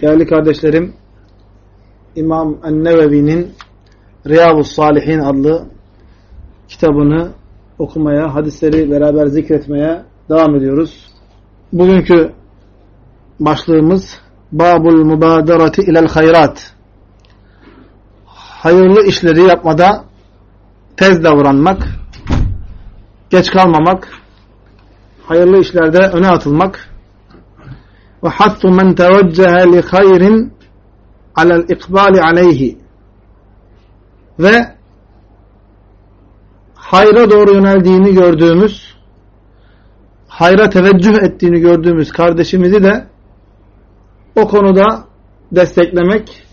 Değerli kardeşlerim, İmam Ennevevi'nin Riyabu Salihin adlı kitabını okumaya, hadisleri beraber zikretmeye devam ediyoruz. Bugünkü başlığımız Babul Mubadarati ilel Hayrat. Hayırlı işleri yapmada tez davranmak, geç kalmamak, hayırlı işlerde öne atılmak ve hattu men teveccehe li hayrin alel ikbali aleyhi ve hayra doğru yöneldiğini gördüğümüz hayra teveccüh ettiğini gördüğümüz kardeşimizi de o konuda desteklemek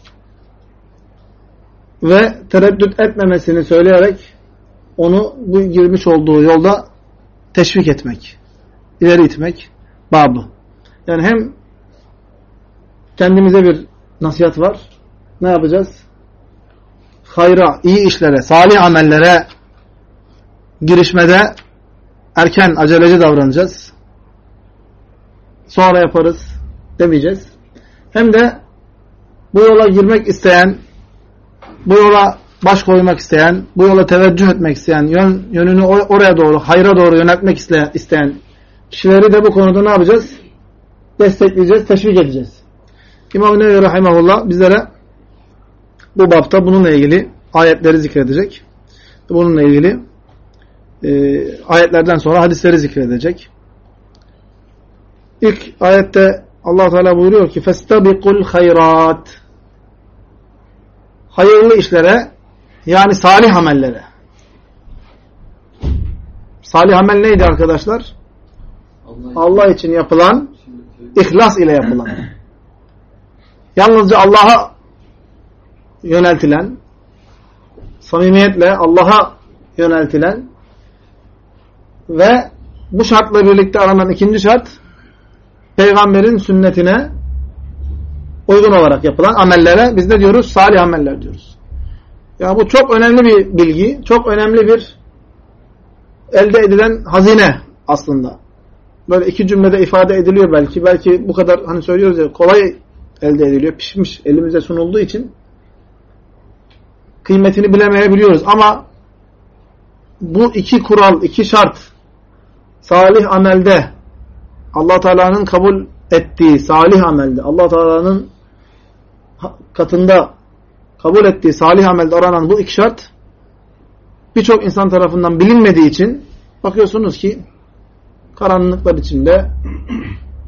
ve tereddüt etmemesini söyleyerek onu bu girmiş olduğu yolda teşvik etmek, ileri itmek babı. Yani hem kendimize bir nasihat var. Ne yapacağız? Hayra, iyi işlere, salih amellere girişmede erken, aceleci davranacağız. Sonra yaparız demeyeceğiz. Hem de bu yola girmek isteyen, bu yola baş koymak isteyen, bu yola teveccüh etmek isteyen, yön, yönünü oraya doğru, hayra doğru yöneltmek isteyen kişileri de bu konuda ne yapacağız? Destekleyeceğiz, teşvik edeceğiz. İmam-ı Nevevi Rahimahullah bizlere bu bapta bununla ilgili ayetleri zikredecek. Bununla ilgili e, ayetlerden sonra hadisleri zikredecek. İlk ayette allah Teala buyuruyor ki فَاسْتَبِقُ hayrat Hayırlı işlere yani salih amellere. Salih amel neydi arkadaşlar? Allah, Allah için yapılan, ihlas ile yapılan. Yalnızca Allah'a yöneltilen, samimiyetle Allah'a yöneltilen ve bu şartla birlikte aranan ikinci şart, peygamberin sünnetine uygun olarak yapılan amellere biz ne diyoruz? Salih ameller diyoruz. Ya bu çok önemli bir bilgi, çok önemli bir elde edilen hazine aslında. Böyle iki cümlede ifade ediliyor belki. Belki bu kadar hani söylüyoruz ya kolay elde ediliyor. Pişmiş elimize sunulduğu için kıymetini bilemeyebiliyoruz. Ama bu iki kural, iki şart salih amelde allah Teala'nın kabul ettiği salih amelde allah Teala'nın katında kabul ettiği salih amelde aranan bu iki şart birçok insan tarafından bilinmediği için bakıyorsunuz ki karanlıklar içinde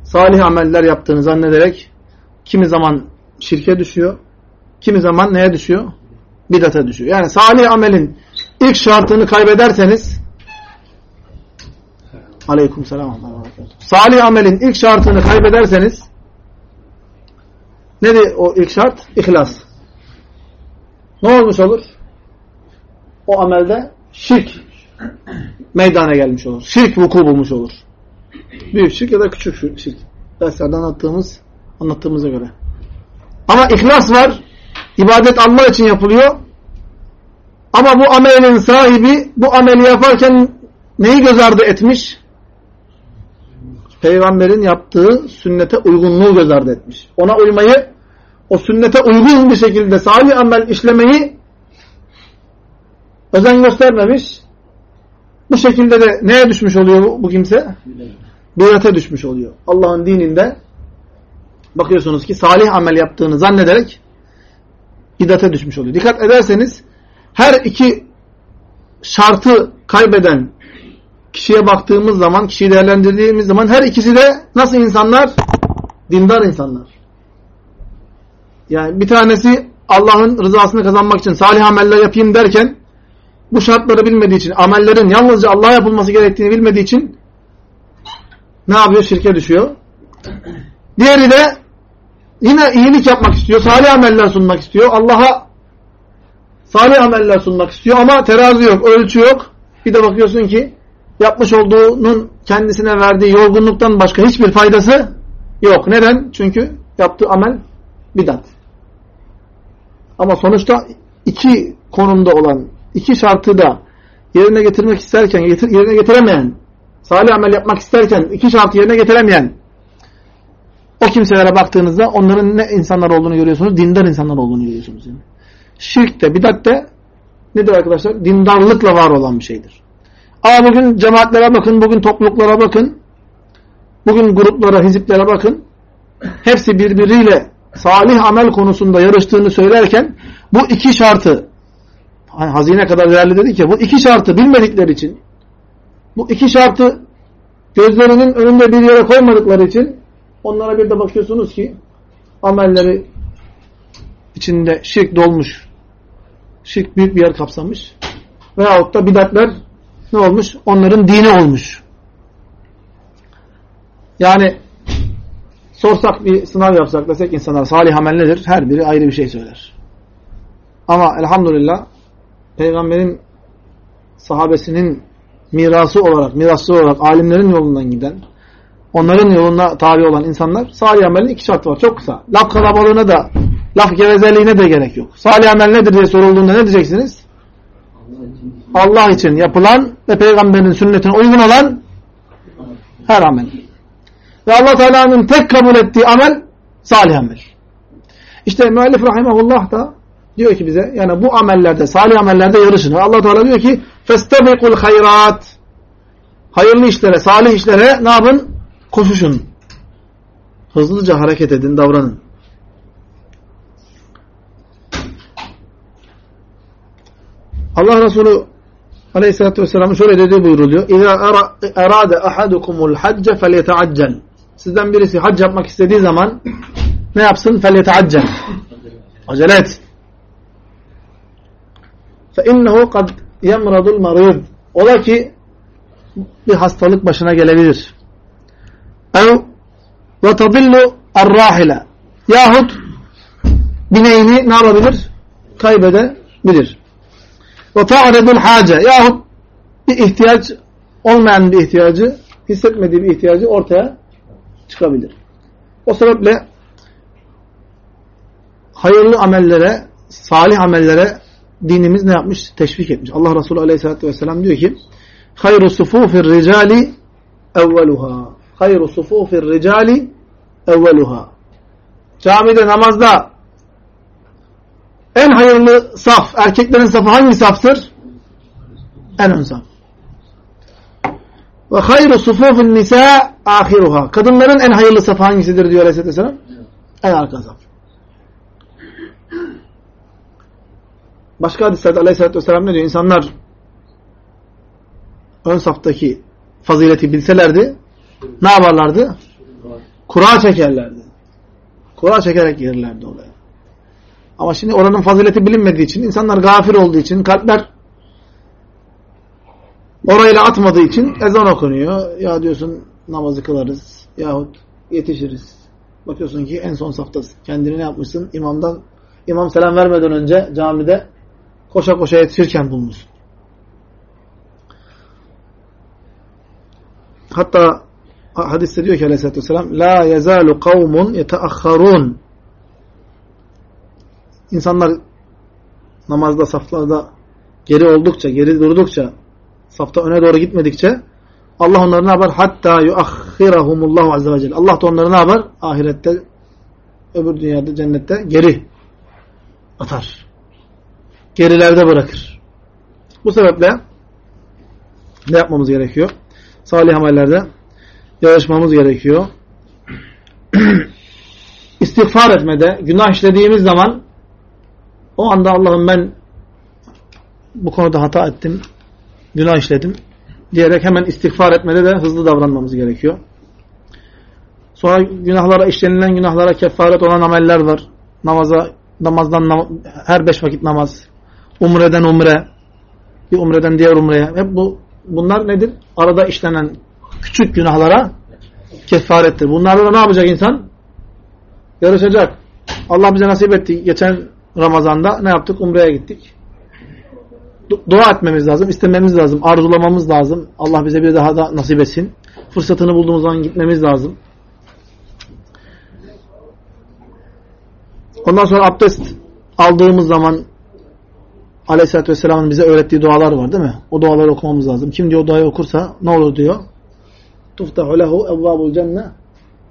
salih ameller yaptığını zannederek kimi zaman şirke düşüyor, kimi zaman neye düşüyor? Bidata düşüyor. Yani salih amelin ilk şartını kaybederseniz Aleyküm selam. Salih amelin ilk şartını kaybederseniz nedir o ilk şart? İhlas. Ne olmuş olur? O amelde şirk meydana gelmiş olur. Şirk vuku bulmuş olur. Büyük şirk ya da küçük şirk. Derslerde anlattığımız anlattığımıza göre. Ama ihlas var. İbadet Allah için yapılıyor. Ama bu amelin sahibi bu ameli yaparken neyi göz ardı etmiş? Peygamberin yaptığı sünnete uygunluğu göz ardı etmiş. Ona uymayı, o sünnete uygun bir şekilde salih amel işlemeyi özen göstermemiş. Bu şekilde de neye düşmüş oluyor bu, kimse? Bidate düşmüş oluyor. Allah'ın dininde bakıyorsunuz ki salih amel yaptığını zannederek bidate düşmüş oluyor. Dikkat ederseniz her iki şartı kaybeden kişiye baktığımız zaman, kişiyi değerlendirdiğimiz zaman her ikisi de nasıl insanlar? Dindar insanlar. Yani bir tanesi Allah'ın rızasını kazanmak için salih ameller yapayım derken bu şartları bilmediği için, amellerin yalnızca Allah'a yapılması gerektiğini bilmediği için ne yapıyor? Şirke düşüyor. Diğeri de yine iyilik yapmak istiyor, salih ameller sunmak istiyor. Allah'a salih ameller sunmak istiyor ama terazi yok, ölçü yok. Bir de bakıyorsun ki yapmış olduğunun kendisine verdiği yorgunluktan başka hiçbir faydası yok. Neden? Çünkü yaptığı amel bidat. Ama sonuçta iki konumda olan, iki şartı da yerine getirmek isterken, getir, yerine getiremeyen, salih amel yapmak isterken iki şartı yerine getiremeyen o kimselere baktığınızda onların ne insanlar olduğunu görüyorsunuz? Dindar insanlar olduğunu görüyorsunuz. Yani. Şirk de, bidat de nedir arkadaşlar? Dindarlıkla var olan bir şeydir. Ama bugün cemaatlere bakın, bugün topluluklara bakın, bugün gruplara, hiziplere bakın. Hepsi birbiriyle salih amel konusunda yarıştığını söylerken bu iki şartı hani hazine kadar değerli dedik ya bu iki şartı bilmedikleri için bu iki şartı gözlerinin önünde bir yere koymadıkları için onlara bir de bakıyorsunuz ki amelleri içinde şirk dolmuş. Şirk büyük bir yer kapsamış. Veyahut da bidatler ne olmuş? Onların dini olmuş. Yani sorsak bir sınav yapsak desek insanlar salih amel nedir? Her biri ayrı bir şey söyler. Ama elhamdülillah peygamberin sahabesinin mirası olarak, mirasçı olarak alimlerin yolundan giden, onların yoluna tabi olan insanlar salih amelin iki şartı var. Çok kısa. Laf kalabalığına da, laf gevezeliğine de gerek yok. Salih amel nedir diye sorulduğunda ne diyeceksiniz? Allah için yapılan ve peygamberin sünnetine uygun olan her amel. Ve Allah Teala'nın tek kabul ettiği amel salih amel. İşte müellif rahimahullah da diyor ki bize yani bu amellerde, salih amellerde yarışın. Allah Teala diyor ki فَاسْتَبِقُوا hayrat Hayırlı işlere, salih işlere ne yapın? Koşuşun. Hızlıca hareket edin, davranın. Allah Resulü Aleyhisselatü Vesselam'ın şöyle dediği buyuruluyor. اِذَا اَرَادَ اَحَدُكُمُ الْحَجَّ فَلْيَتَعَجَّلْ Sizden birisi hac yapmak istediği zaman ne yapsın? فَلْيَتَعَجَّلْ Acele et. فَاِنَّهُ قَدْ يَمْرَضُ الْمَرِيضِ Ola ki bir hastalık başına gelebilir. اَوْ وَتَضِلُّ الرَّاحِلَ Yahut bineğini ne yapabilir? Kaybedebilir. Ve ta'redul hace yahut bir ihtiyaç olmayan bir ihtiyacı hissetmediği bir ihtiyacı ortaya çıkabilir. O sebeple hayırlı amellere, salih amellere dinimiz ne yapmış? Teşvik etmiş. Allah Resulü Aleyhisselatü Vesselam diyor ki hayru sufufir ricali evveluha hayru sufufir ricali evveluha camide namazda en hayırlı saf, erkeklerin safı hangi saftır? En ön saf. Ve hayru sufufun nisa ahiruha. Kadınların en hayırlı safı hangisidir diyor Aleyhisselatü Vesselam? En arka saf. Başka hadislerde Aleyhisselatü Vesselam ne diyor? İnsanlar ön saftaki fazileti bilselerdi ne yaparlardı? Kura çekerlerdi. Kura çekerek gelirlerdi oraya. Ama şimdi oranın fazileti bilinmediği için, insanlar gafir olduğu için, kalpler orayla atmadığı için ezan okunuyor. Ya diyorsun namazı kılarız yahut yetişiriz. Bakıyorsun ki en son saftasın. Kendini ne yapmışsın? İmamdan, imam selam vermeden önce camide koşa koşa yetişirken bulmuşsun. Hatta hadiste diyor ki aleyhissalatü vesselam La yezalu kavmun yeteakharun insanlar namazda, saflarda geri oldukça, geri durdukça, safta öne doğru gitmedikçe Allah onları ne yapar? Hatta yuakhirahumullahu azze ve celle. Allah da onları ne yapar? Ahirette, öbür dünyada, cennette geri atar. Gerilerde bırakır. Bu sebeple ne yapmamız gerekiyor? Salih amellerde yarışmamız gerekiyor. İstiğfar etmede, günah işlediğimiz zaman o anda Allah'ım ben bu konuda hata ettim, günah işledim diyerek hemen istiğfar etmede de hızlı davranmamız gerekiyor. Sonra günahlara, işlenilen günahlara kefaret olan ameller var. Namaza, namazdan nam her beş vakit namaz, umreden umre, bir umreden diğer umreye. Hep bu bunlar nedir? Arada işlenen küçük günahlara kefarettir. Bunlarla da ne yapacak insan? Yarışacak. Allah bize nasip etti. Geçen Ramazan'da ne yaptık? Umre'ye gittik. Dua etmemiz lazım, istememiz lazım, arzulamamız lazım. Allah bize bir daha da nasip etsin. Fırsatını bulduğumuz zaman gitmemiz lazım. Ondan sonra abdest aldığımız zaman Aleyhisselatü Vesselam'ın bize öğrettiği dualar var değil mi? O duaları okumamız lazım. Kim diyor o duayı okursa ne olur diyor? Tuftahu lehu evvabul cenne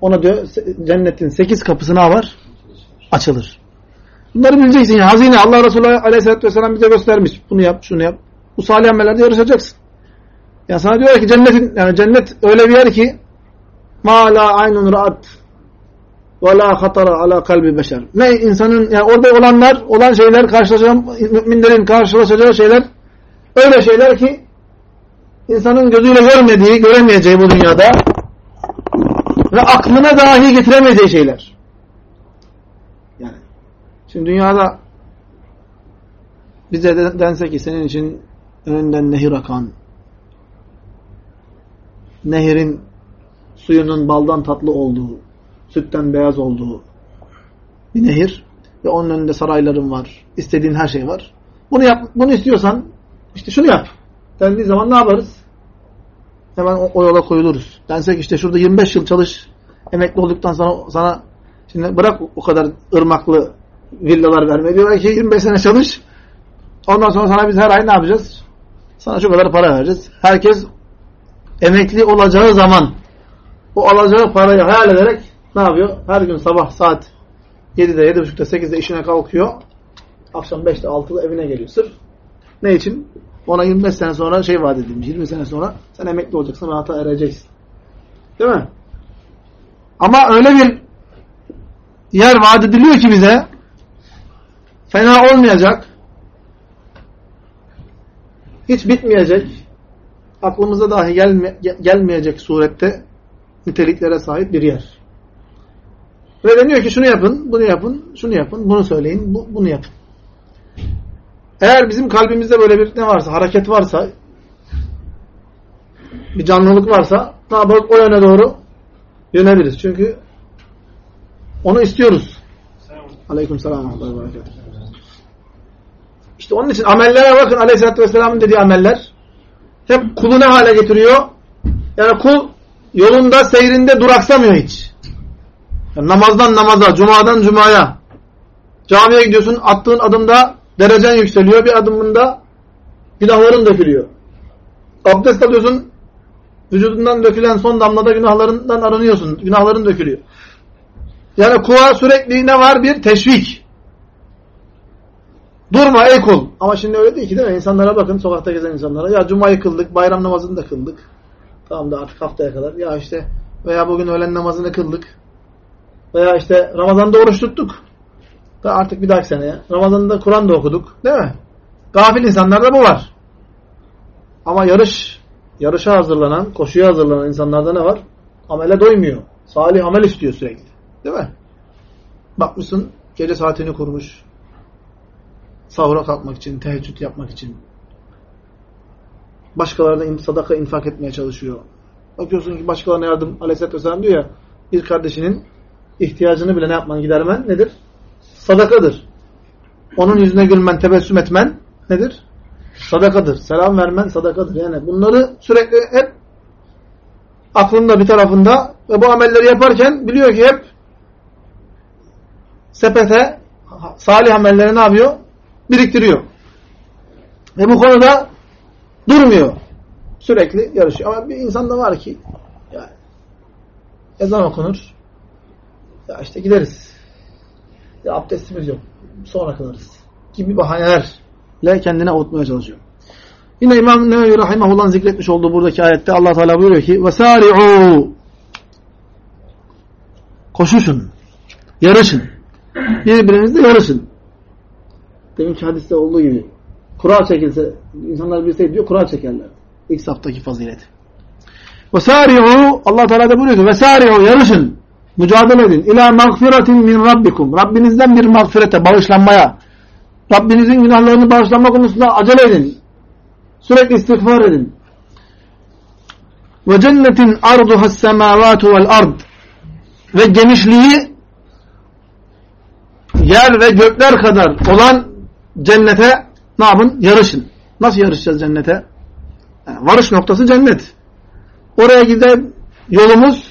ona diyor cennetin sekiz kapısı ne var? Açılır. Bunları bileceksin. Yani. Hazine Allah Resulü Aleyhisselatü Vesselam bize göstermiş. Bunu yap, şunu yap. Bu salih amellerde yarışacaksın. Yani sana diyor ki cennetin yani cennet öyle bir yer ki ma la aynun ra'at ve la hatara ala kalbi beşer. Ne insanın yani orada olanlar, olan şeyler karşılaşacağı müminlerin karşılaşacağı şeyler öyle şeyler ki insanın gözüyle görmediği, göremeyeceği bu dünyada ve aklına dahi getiremeyeceği şeyler. Yani şimdi dünyada bize dense ki senin için önünden nehir akan nehirin suyunun baldan tatlı olduğu sütten beyaz olduğu bir nehir ve onun önünde sarayların var. istediğin her şey var. Bunu yap, bunu istiyorsan işte şunu yap. Dendiği zaman ne yaparız? Hemen o, o yola koyuluruz. Densek işte şurada 25 yıl çalış. Emekli olduktan sonra sana şimdi bırak o kadar ırmaklı villalar vermeyi. Diyorlar ki 25 sene çalış. Ondan sonra sana biz her ay ne yapacağız? Sana şu kadar para vereceğiz. Herkes emekli olacağı zaman o alacağı parayı hayal ederek ne yapıyor? Her gün sabah saat 7'de, 7.30'da, 8'de işine kalkıyor. Akşam 5'te, 6'da evine geliyor. Sırf ne için? Ona 25 sene sonra şey vaat edilmiş. 20 sene sonra sen emekli olacaksın, rahata ereceksin. Değil mi? Ama öyle bir yer vaat ediliyor ki bize fena olmayacak hiç bitmeyecek aklımıza dahi gelme, gelmeyecek surette niteliklere sahip bir yer. Ve deniyor ki şunu yapın, bunu yapın, şunu yapın, bunu söyleyin, bu, bunu yapın. Eğer bizim kalbimizde böyle bir ne varsa, hareket varsa, bir canlılık varsa ne yaparız? O yöne doğru yöneliriz. Çünkü onu istiyoruz. Aleyküm selam. İşte onun için amellere bakın Aleyhisselatü Vesselam'ın dediği ameller hep kulu ne hale getiriyor? Yani kul yolunda, seyrinde duraksamıyor hiç. Yani namazdan namaza, cumadan cumaya. Camiye gidiyorsun, attığın adımda derecen yükseliyor. Bir adımında günahların dökülüyor. Abdest alıyorsun, vücudundan dökülen son damlada günahlarından aranıyorsun. Günahların dökülüyor. Yani kula sürekli ne var? Bir teşvik. Durma ey kul. Ama şimdi öyle değil ki değil mi? İnsanlara bakın, sokakta gezen insanlara. Ya cumayı kıldık, bayram namazını da kıldık. Tamam da artık haftaya kadar. Ya işte veya bugün öğlen namazını kıldık. Veya işte Ramazan'da oruç tuttuk. Da artık bir dahaki seneye. Ramazan'da Kur'an da okuduk. Değil mi? Gafil insanlarda bu var. Ama yarış, yarışa hazırlanan, koşuya hazırlanan insanlarda ne var? Amele doymuyor. Salih amel istiyor sürekli. Değil mi? Bakmışsın gece saatini kurmuş. Sahura kalkmak için, teheccüd yapmak için. Başkalarına sadaka infak etmeye çalışıyor. Bakıyorsun ki başkalarına yardım aleyhissalatü vesselam diyor ya bir kardeşinin ihtiyacını bile ne yapman gidermen nedir? Sadakadır. Onun yüzüne gülmen, tebessüm etmen nedir? Sadakadır. Selam vermen sadakadır. Yani bunları sürekli hep aklında bir tarafında ve bu amelleri yaparken biliyor ki hep sepete salih amelleri ne yapıyor? Biriktiriyor. Ve bu konuda durmuyor. Sürekli yarışıyor. Ama bir insan da var ki yani, ezan okunur. Ya işte gideriz. Ya abdestimiz yok. Sonra kılarız. Gibi bahanelerle kendine avutmaya çalışıyor. Yine İmam Nevevi Rahimahullah'ın zikretmiş olduğu buradaki ayette Allah Teala buyuruyor ki وَسَارِعُوا Koşuşun. Yarışın. Birbirinizle yarışın. Deminki hadiste olduğu gibi. Kura çekilse, insanlar bilseydi diyor, kura çekerler. İlk saftaki fazilet. وَسَارِعُوا Allah Teala da buyuruyor ki وَسَارِعُوا yarışın. Mücadele edin. İlâ mağfiretin min rabbikum. Rabbinizden bir mağfirete, bağışlanmaya. Rabbinizin günahlarını bağışlanma konusunda acele edin. Sürekli istiğfar edin. Ve cennetin arduhas semavatu vel ard. Ve genişliği yer ve gökler kadar olan cennete ne yapın? Yarışın. Nasıl yarışacağız cennete? Yani varış noktası cennet. Oraya giden yolumuz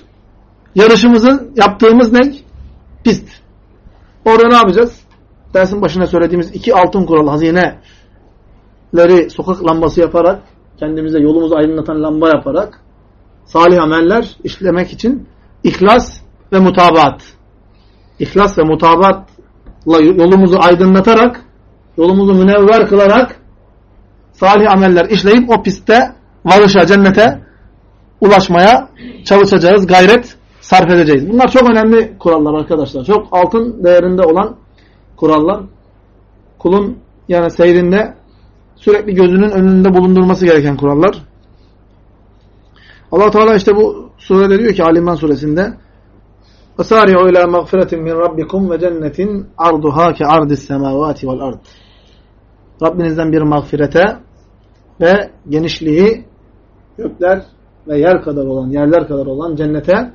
yarışımızın yaptığımız ne? Pist. Orada ne yapacağız? Dersin başına söylediğimiz iki altın kural hazineleri sokak lambası yaparak kendimize yolumuzu aydınlatan lamba yaparak salih ameller işlemek için ihlas ve mutabaat. İhlas ve mutabaatla yolumuzu aydınlatarak yolumuzu münevver kılarak salih ameller işleyip o pistte varışa, cennete ulaşmaya çalışacağız, gayret sarf edeceğiz. Bunlar çok önemli kurallar arkadaşlar. Çok altın değerinde olan kurallar. Kulun yani seyrinde sürekli gözünün önünde bulundurması gereken kurallar. Allah Teala işte bu surede diyor ki Ali İmran suresinde "Esari'u ila mağfiretin min rabbikum ve cennetin arduha ke ardis semavati vel ard." Rabbinizden bir mağfirete ve genişliği gökler ve yer kadar olan, yerler kadar olan cennete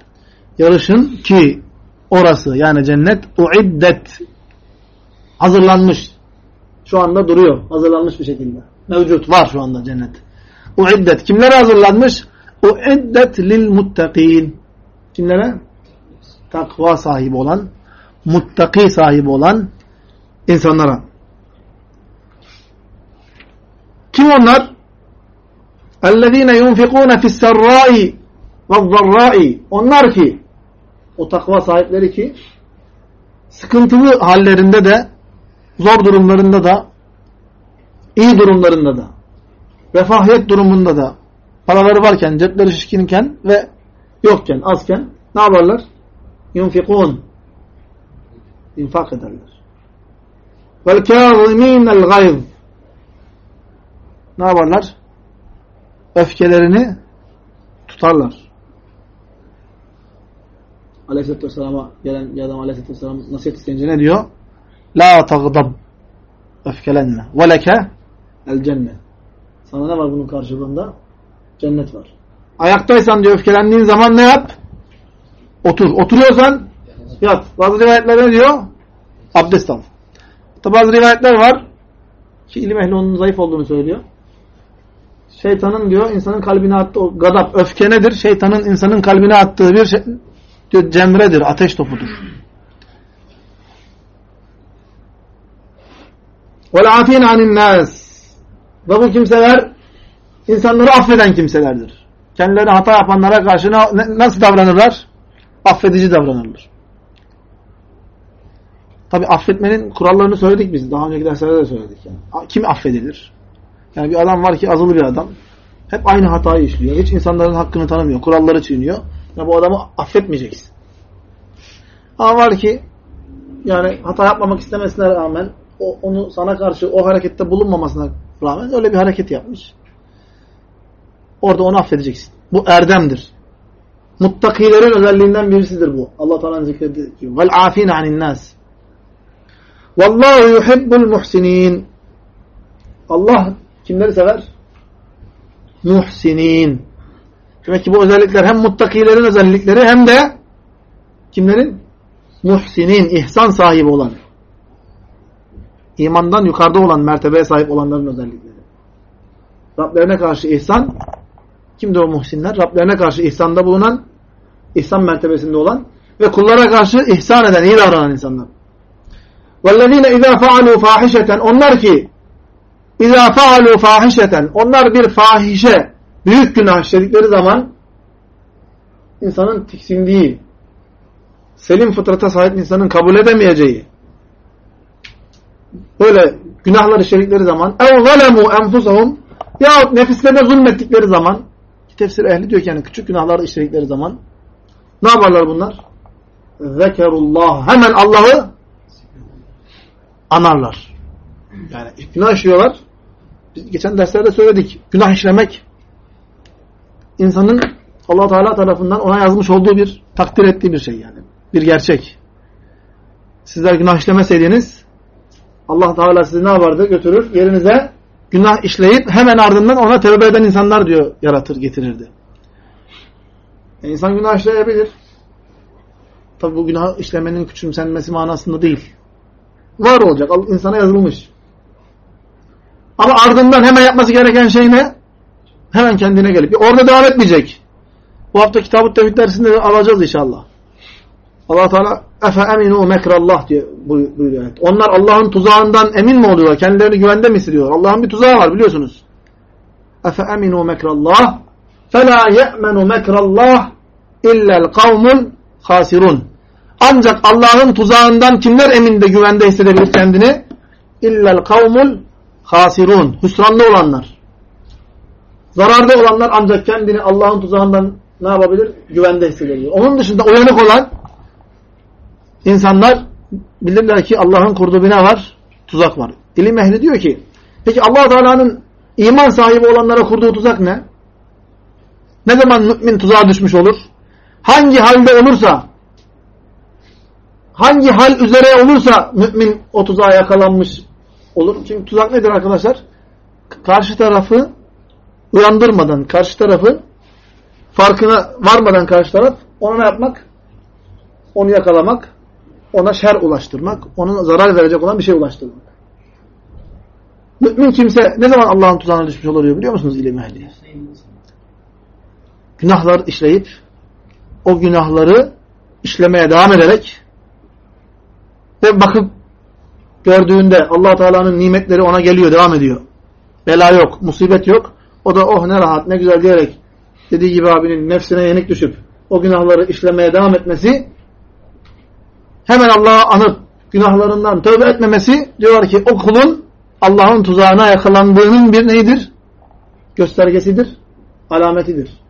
yarışın ki orası yani cennet uiddet hazırlanmış. Şu anda duruyor. Hazırlanmış bir şekilde. Mevcut. Var şu anda cennet. Uiddet. Kimlere hazırlanmış? Uiddet lil muttakin. Kimlere? Takva sahibi olan, muttaki sahibi olan insanlara. Kim onlar? اَلَّذ۪ينَ يُنْفِقُونَ فِي السَّرَّاءِ وَالضَّرَّاءِ Onlar ki, o takva sahipleri ki, sıkıntılı hallerinde de, zor durumlarında da, iyi durumlarında da, refahiyet durumunda da, paraları varken, cepleri şişkinken ve yokken, azken ne yaparlar? Yunfikun. İnfak ederler. Vel kâzimînel gayz. Ne yaparlar? Öfkelerini tutarlar. Aleyhisselatü Vesselam'a gelen bir adam Aleyhisselatü Vesselam nasihat isteyince ne diyor? La tagdab. Öfkelenme. Ve leke el cennet. Sana ne var bunun karşılığında? Cennet var. Ayaktaysan diyor öfkelendiğin zaman ne yap? Otur. Oturuyorsan yat. Bazı rivayetler ne diyor? Abdest al. Tabi bazı rivayetler var ki ilim ehli onun zayıf olduğunu söylüyor. Şeytanın diyor insanın kalbine attığı o gadap, öfke nedir? Şeytanın insanın kalbine attığı bir şey, diyor, cemredir, ateş topudur. وَالْعَافِينَ عَنِ النَّاسِ Ve bu kimseler insanları affeden kimselerdir. Kendileri hata yapanlara karşı nasıl davranırlar? Affedici davranırlar. Tabi affetmenin kurallarını söyledik biz. Daha önceki derslerde de söyledik. Yani. Kim affedilir? Yani bir adam var ki azılı bir adam. Hep aynı hatayı işliyor. Hiç insanların hakkını tanımıyor. Kuralları çiğniyor. Yani bu adamı affetmeyeceksin. Ama var ki yani hata yapmamak istemesine rağmen o, onu sana karşı o harekette bulunmamasına rağmen öyle bir hareket yapmış. Orada onu affedeceksin. Bu erdemdir. Muttakilerin özelliğinden birisidir bu. Allah Teala'nın zikrediği. Vel afine anin nas. Vallahu yuhibbul muhsinin. Allah kimleri sever? Muhsinin. Demek ki bu özellikler hem muttakilerin özellikleri hem de kimlerin? Muhsinin, ihsan sahibi olan. İmandan yukarıda olan, mertebeye sahip olanların özellikleri. Rablerine karşı ihsan, kimdir o muhsinler? Rablerine karşı ihsanda bulunan, ihsan mertebesinde olan ve kullara karşı ihsan eden, iyi davranan insanlar. وَالَّذ۪ينَ اِذَا فَعَلُوا فَاحِشَةً Onlar ki اِذَا فَعَلُوا فَاحِشَةً Onlar bir fahişe, büyük günah işledikleri zaman insanın tiksindiği, selim fıtrata sahip insanın kabul edemeyeceği, böyle günahlar işledikleri zaman اَوْ ظَلَمُوا اَنْفُسَهُمْ Yahut nefislerine zulmettikleri zaman tefsir ehli diyor ki yani küçük günahlar işledikleri zaman ne yaparlar bunlar? Zekerullah. Hemen Allah'ı anarlar. Yani günah işliyorlar. Biz geçen derslerde söyledik. Günah işlemek insanın allah Teala tarafından ona yazmış olduğu bir takdir ettiği bir şey yani. Bir gerçek. Sizler günah işlemeseydiniz Allah Teala sizi ne yapardı? Götürür yerinize günah işleyip hemen ardından ona tövbe eden insanlar diyor yaratır getirirdi. E insan günah işleyebilir. Tabi bu günah işlemenin küçümsenmesi manasında değil. Var olacak. insana yazılmış. Ama ardından hemen yapması gereken şey ne? Hemen kendine gelip. Orada devam etmeyecek. Bu hafta Kitab-ı Tevhid dersinde alacağız inşallah. allah Teala efe eminu mekrallah diye buyuruyor. Onlar Allah'ın tuzağından emin mi oluyorlar? Kendilerini güvende mi hissediyor? Allah'ın bir tuzağı var biliyorsunuz. Efe eminu mekrallah fela ye'menu mekrallah illel kavmul hasirun. Ancak Allah'ın tuzağından kimler eminde güvende hissedebilir kendini? İllel kavmul hasirun. Hüsranlı olanlar. Zararda olanlar ancak kendini Allah'ın tuzağından ne yapabilir? Güvende hissedebilir. Onun dışında uyanık olan insanlar bilirler ki Allah'ın kurduğu bir ne var? Tuzak var. İlim ehli diyor ki peki allah Teala'nın iman sahibi olanlara kurduğu tuzak ne? Ne zaman mümin tuzağa düşmüş olur? Hangi halde olursa hangi hal üzere olursa mümin o tuzağa yakalanmış olur. Çünkü tuzak nedir arkadaşlar? Karşı tarafı uyandırmadan, karşı tarafı farkına varmadan karşı taraf ona ne yapmak? Onu yakalamak, ona şer ulaştırmak, ona zarar verecek olan bir şey ulaştırmak. Mümin kimse ne zaman Allah'ın tuzağına düşmüş oluyor biliyor musunuz ilim ehli? Günahlar işleyip o günahları işlemeye devam ederek ve bakıp gördüğünde allah Teala'nın nimetleri ona geliyor, devam ediyor. Bela yok, musibet yok. O da oh ne rahat, ne güzel diyerek dediği gibi abinin nefsine yenik düşüp o günahları işlemeye devam etmesi hemen Allah'a anıp günahlarından tövbe etmemesi diyorlar ki o kulun Allah'ın tuzağına yakalandığının bir neydir? Göstergesidir, alametidir.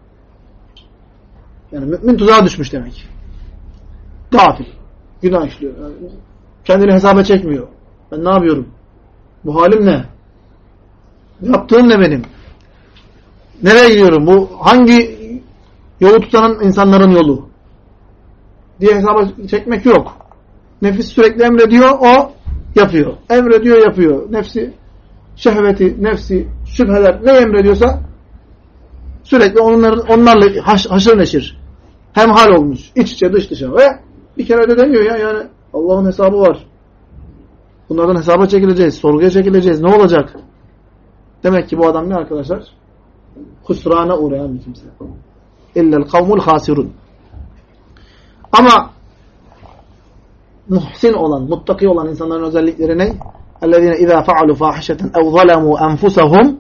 Yani mümin tuzağa düşmüş demek. Gafil. Günah işliyor. Yani kendini hesaba çekmiyor. Ben ne yapıyorum? Bu halim ne? Yaptığım ne benim? Nereye gidiyorum? Bu hangi yolu tutan insanların yolu? Diye hesaba çekmek yok. Nefis sürekli emrediyor, o yapıyor. Emrediyor, yapıyor. Nefsi, şehveti, nefsi, şüpheler ne emrediyorsa sürekli onların, onlarla haş, haşır neşir. Hemhal olmuş. iç içe dış dışa. Ve bir kere de demiyor ya yani Allah'ın hesabı var. Bunlardan hesaba çekileceğiz. Sorguya çekileceğiz. Ne olacak? Demek ki bu adam ne arkadaşlar? Husrana uğrayan bir kimse. İllel kavmul hasirun. Ama muhsin olan, muttaki olan insanların özellikleri ne? اَلَّذ۪ينَ اِذَا فَعَلُوا فَاحِشَةً اَوْ ظَلَمُوا أَنْفُسَهُمْ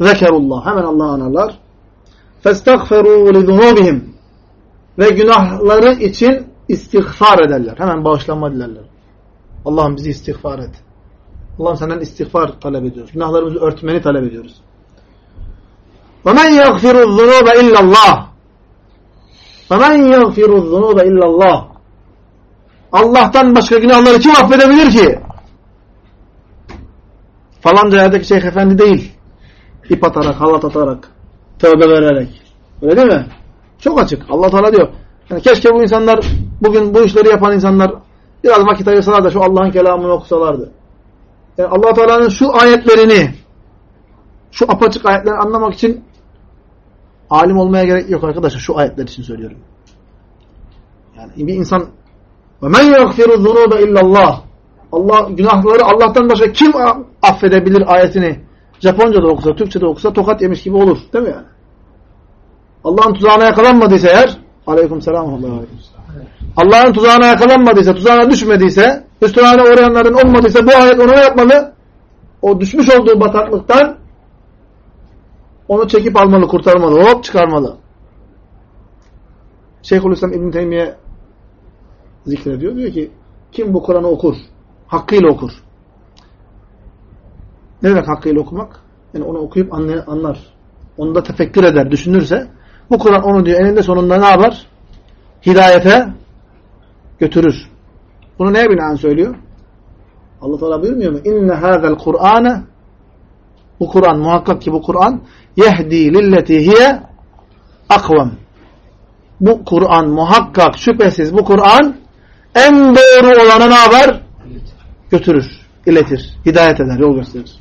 ذَكَرُوا Hemen Allah'ı anarlar. فَاسْتَغْفَرُوا لِذُنُوبِهِمْ Ve günahları için istiğfar ederler. Hemen bağışlanma dilerler. Allah'ım bizi istiğfar et. Allah'ım senden istiğfar talep ediyoruz. Günahlarımızı örtmeni talep ediyoruz. وَمَنْ يَغْفِرُ الذُّنُوبَ اِلَّا اللّٰهِ وَمَنْ يَغْفِرُ الذُّنُوبَ اِلَّا اللّٰهِ Allah'tan başka günahları kim affedebilir ki? Falanca yerdeki şeyh efendi değil. İp atarak, halat atarak, tövbe vererek. Öyle değil mi? Çok açık. Allah Teala diyor. Yani keşke bu insanlar, bugün bu işleri yapan insanlar biraz vakit ayırsalar da şu Allah'ın kelamını okusalardı. Yani allah Teala'nın şu ayetlerini, şu apaçık ayetleri anlamak için alim olmaya gerek yok arkadaşlar. Şu ayetler için söylüyorum. Yani bir insan وَمَنْ يَغْفِرُ الذُّنُوبَ اِلَّا اللّٰهِ Allah günahları Allah'tan başka kim affedebilir ayetini Japonca da okusa, Türkçe de okusa tokat yemiş gibi olur. Değil mi yani? Allah'ın tuzağına yakalanmadıysa eğer Aleyküm selam. Allah'ın tuzağına yakalanmadıysa, tuzağına düşmediyse, hüsrana uğrayanların olmadıysa bu ayet ona yapmalı? O düşmüş olduğu bataklıktan onu çekip almalı, kurtarmalı, hop çıkarmalı. Şeyhülislam İbn Teymiye zikrediyor. Diyor ki kim bu Kur'an'ı okur? Hakkıyla okur. Ne demek hakkıyla okumak? Yani onu okuyup anlar. Onu da tefekkür eder, düşünürse bu Kur'an onu diyor eninde sonunda ne yapar? Hidayete götürür. Bunu neye binaen söylüyor? Allah Teala buyurmuyor mu? İnne hâzel Kur'âne bu Kur'an muhakkak ki bu Kur'an yehdi lilleti hiye akvam. Bu Kur'an muhakkak şüphesiz bu Kur'an en doğru olana ne yapar? Götürür, iletir, hidayet eder, yol gösterir.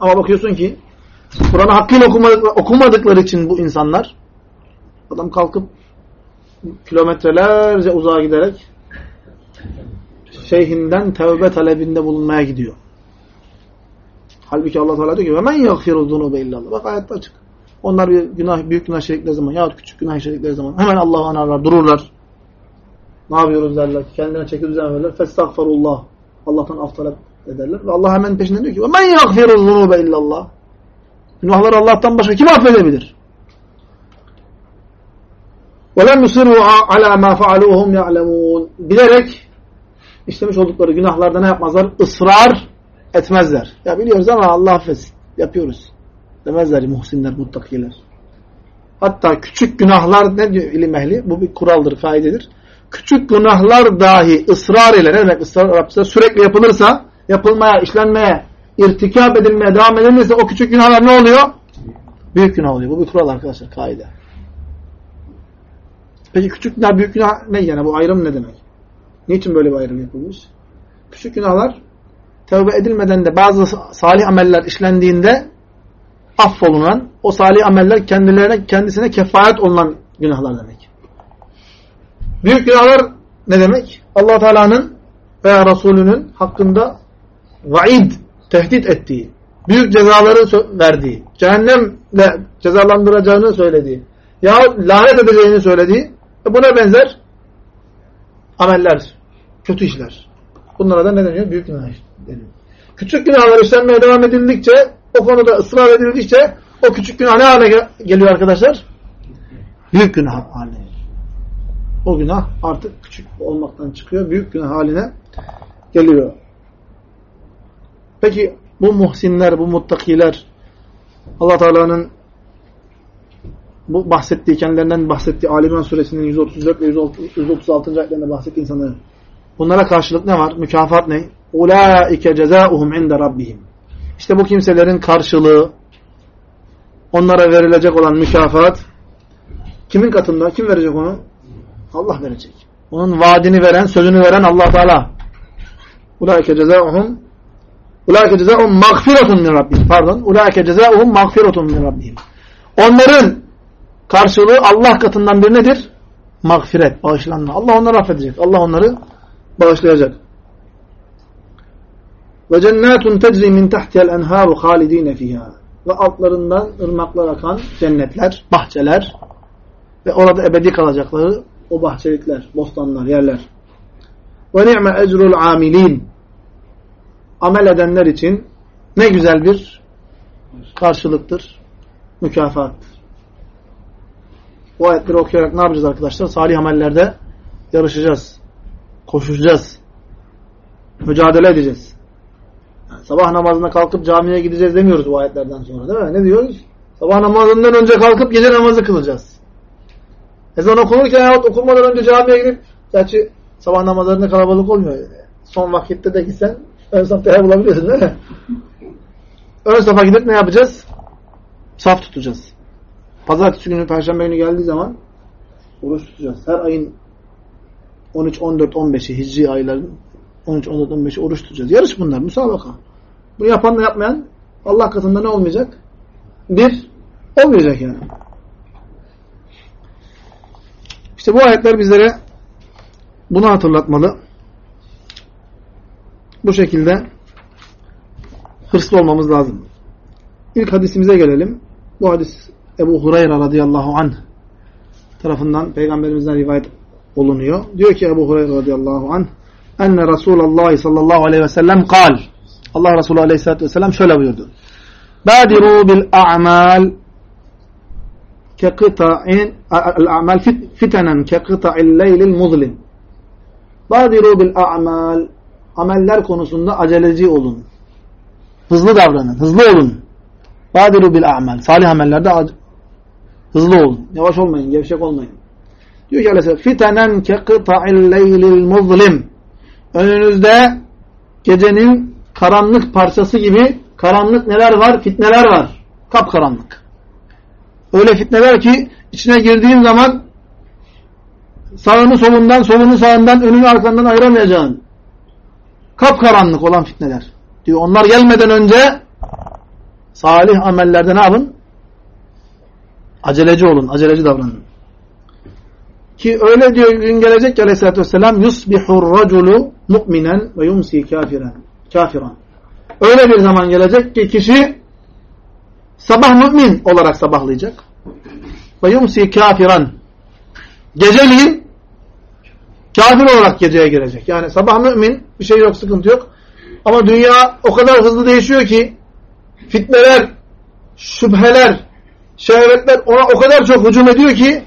Ama bakıyorsun ki Kur'an'ı hakkıyla okumadıkları için bu insanlar adam kalkıp kilometrelerce uzağa giderek şeyhinden tevbe talebinde bulunmaya gidiyor. Halbuki Allah Teala diyor ki: "Men yaghfiru zunuba illallah." Bak ayette açık. Onlar bir günah büyük günah işledikleri zaman ya küçük günah işledikleri zaman hemen Allah'ı anarlar, dururlar. Ne yapıyoruz derler. Kendine çeki düzen verirler. Festagfirullah. Allah'tan af talep ederler. Ve Allah hemen peşinden diyor ki: "Men yaghfiru zunuba illallah." Günahları Allah'tan başka kim affedebilir? وَلَمْ يُصِرُوا عَلَى مَا فَعَلُوا وَهُمْ يَعْلَمُونَ Bilerek işlemiş oldukları günahlarda ne yapmazlar? Israr etmezler. Ya biliyoruz ama Allah affetsin. Yapıyoruz. Demezler muhsinler, muttakiler. Hatta küçük günahlar ne diyor ilim ehli? Bu bir kuraldır, kaidedir. Küçük günahlar dahi ısrar ile, ne demek ısrar Arapçada? Sürekli yapılırsa, yapılmaya, işlenmeye, irtikap edilmeye devam edilirse o küçük günahlar ne oluyor? Büyük günah oluyor. Bu bir kural arkadaşlar, kaide. Peki küçük günah, büyük günah ne yani? Bu ayrım ne demek? Niçin böyle bir ayrım yapılmış? Küçük günahlar tevbe edilmeden de bazı salih ameller işlendiğinde affolunan, o salih ameller kendilerine kendisine kefaret olunan günahlar demek. Büyük günahlar ne demek? Allah Teala'nın veya Resulünün hakkında vaid, tehdit ettiği, büyük cezaları verdiği, cehennemle cezalandıracağını söylediği, ya lanet edeceğini söylediği ve buna benzer ameller, kötü işler. Bunlara da ne deniyor? Büyük günah Küçük günahlar işlenmeye devam edildikçe, o konuda ısrar edildikçe o küçük günah ne hale geliyor arkadaşlar? Büyük günah haline. O günah artık küçük olmaktan çıkıyor. Büyük günah haline geliyor. Peki bu muhsinler, bu muttakiler Allah Teala'nın bu bahsettiği, kendilerinden bahsettiği Ali suresinin 134 ve 136. ayetlerinde bahsettiği insanların bunlara karşılık ne var? Mükafat ne? Ulaike cezauhum inde rabbihim. İşte bu kimselerin karşılığı onlara verilecek olan mükafat kimin katında? Kim verecek onu? Allah verecek. Onun vaadini veren, sözünü veren Allah Teala. Ulaike cezauhum Ulaike cezauhum mağfiretun min rabbihim. Pardon. Ulaike cezauhum mağfiretun min rabbihim. Onların karşılığı Allah katından bir nedir? Mağfiret, bağışlanma. Allah onları affedecek. Allah onları bağışlayacak. Ve cennetun tecri min tahtiha'l enharu halidin fiha. Ve altlarından ırmaklar akan cennetler, bahçeler ve orada ebedi kalacakları o bahçelikler, bostanlar, yerler. Ve ni'me ecrul amilin. Amel edenler için ne güzel bir karşılıktır, mükafattır. Bu ayetleri okuyarak ne yapacağız arkadaşlar? Salih amellerde yarışacağız. Koşuşacağız. Mücadele edeceğiz. Yani sabah namazına kalkıp camiye gideceğiz demiyoruz bu ayetlerden sonra değil mi? Ne diyoruz? Sabah namazından önce kalkıp gece namazı kılacağız. Ezan okunurken yahut okunmadan önce camiye gidip gerçi sabah namazlarında kalabalık olmuyor. Son vakitte de gitsen ön safta yer bulabiliyorsun değil mi? Ön safa gidip ne yapacağız? Saf tutacağız. Pazartesi günü, Perşembe günü geldiği zaman oruç tutacağız. Her ayın 13, 14, 15'i Hicri ayların 13, 14, 15'i oruç tutacağız. Yarış bunlar, müsabaka. Bunu yapanla yapmayan Allah katında ne olmayacak? Bir, olmayacak yani. İşte bu ayetler bizlere bunu hatırlatmalı. Bu şekilde hırslı olmamız lazım. İlk hadisimize gelelim. Bu hadis Ebu Hureyre radıyallahu anh tarafından peygamberimizden rivayet olunuyor. Diyor ki Ebu Hureyre radıyallahu anh enne Resulullah sallallahu aleyhi ve sellem kal. Allah Resulü aleyhissalatü vesselam şöyle buyurdu. Badiru bil a'mal keqita'in al-a'mal fitenen keqita'il leylil muzlim. Badiru bil a'mal ameller konusunda aceleci olun. Hızlı davranın, hızlı olun. Badiru bil a'mal. Salih amellerde hızlı olun. Yavaş olmayın, gevşek olmayın. Diyor ki Aleyhisselam fitenen keqita'il leylil muzlim. Önünüzde gecenin karanlık parçası gibi karanlık neler var? Fitneler var. Kapkaranlık. Öyle fitneler ki içine girdiğin zaman sağını solundan, solunu sağından, önünü arkandan ayıramayacağın kapkaranlık olan fitneler. Diyor onlar gelmeden önce salih amellerde ne? Aceleci olun, aceleci davranın. Ki öyle diyor gün gelecek ki aleyhissalatü vesselam yusbihur raculu mu'minen ve yumsi kafiren. Kafiran. Öyle bir zaman gelecek ki kişi sabah mümin olarak sabahlayacak. Ve yumsi kafiran. Geceliğin kafir olarak geceye girecek. Yani sabah mümin bir şey yok, sıkıntı yok. Ama dünya o kadar hızlı değişiyor ki fitneler, şüpheler, şehvetler ona o kadar çok hücum ediyor ki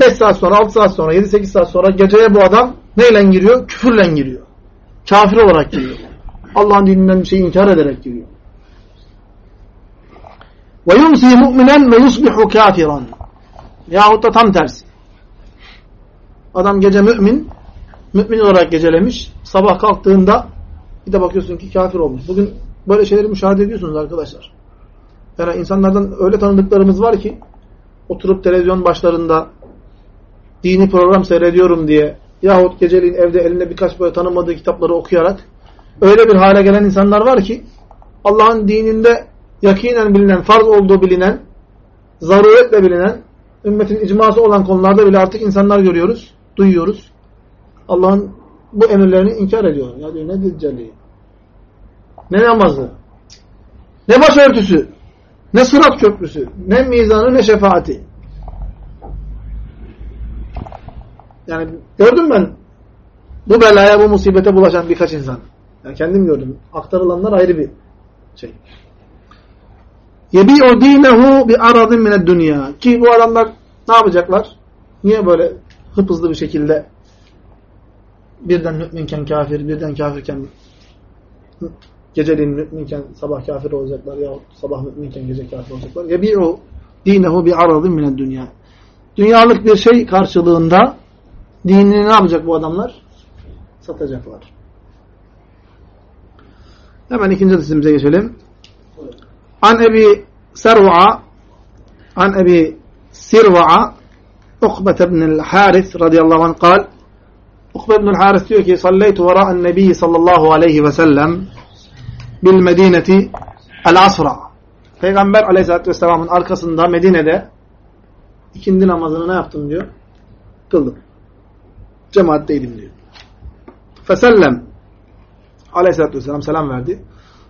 5 saat sonra, 6 saat sonra, 7-8 saat sonra geceye bu adam neyle giriyor? Küfürle giriyor. Kafir olarak giriyor. Allah'ın dininden bir şeyi inkar ederek giriyor. Ve yumsi mu'minen ve yusbihu kafiran. Yahut da tam tersi. Adam gece mümin, mümin olarak gecelemiş. Sabah kalktığında bir de bakıyorsun ki kafir olmuş. Bugün böyle şeyleri müşahede ediyorsunuz arkadaşlar. Yani insanlardan öyle tanıdıklarımız var ki oturup televizyon başlarında dini program seyrediyorum diye yahut geceliğin evde elinde birkaç böyle tanımadığı kitapları okuyarak öyle bir hale gelen insanlar var ki Allah'ın dininde yakinen bilinen, farz olduğu bilinen, zaruretle bilinen, ümmetin icması olan konularda bile artık insanlar görüyoruz, duyuyoruz. Allah'ın bu emirlerini inkar ediyor. Ya diyor ne deccali? Ne namazı? Ne başörtüsü? Ne sırat köprüsü? Ne mizanı ne şefaati? Yani gördüm ben bu belaya, bu musibete bulaşan birkaç insan. Yani kendim gördüm. Aktarılanlar ayrı bir şey. يَبِيعُ دِينَهُ بِعَرَضٍ مِنَ dünya Ki bu adamlar ne yapacaklar? Niye böyle hıp hızlı bir şekilde birden müminken kafir, birden kafirken geceliğin müminken sabah kafir olacaklar yahut sabah müminken gece kafir olacaklar. يَبِيعُ دِينَهُ بِعَرَضٍ مِنَ dünya Dünyalık bir şey karşılığında dinini ne yapacak bu adamlar? Satacaklar. Hemen ikinci hadisimize geçelim. An Ebi Serva'a An Ebi Sirva'a Ukbet ibn Haris radıyallahu anh kal Ukbe ibn Haris diyor ki Salleytu vara'an nebi sallallahu aleyhi ve sellem bil medineti el asra Peygamber aleyhissalatü vesselamın arkasında Medine'de ikindi namazını ne yaptım diyor? Kıldım cemaatteydim diyor. Fesellem aleyhissalatü vesselam selam verdi.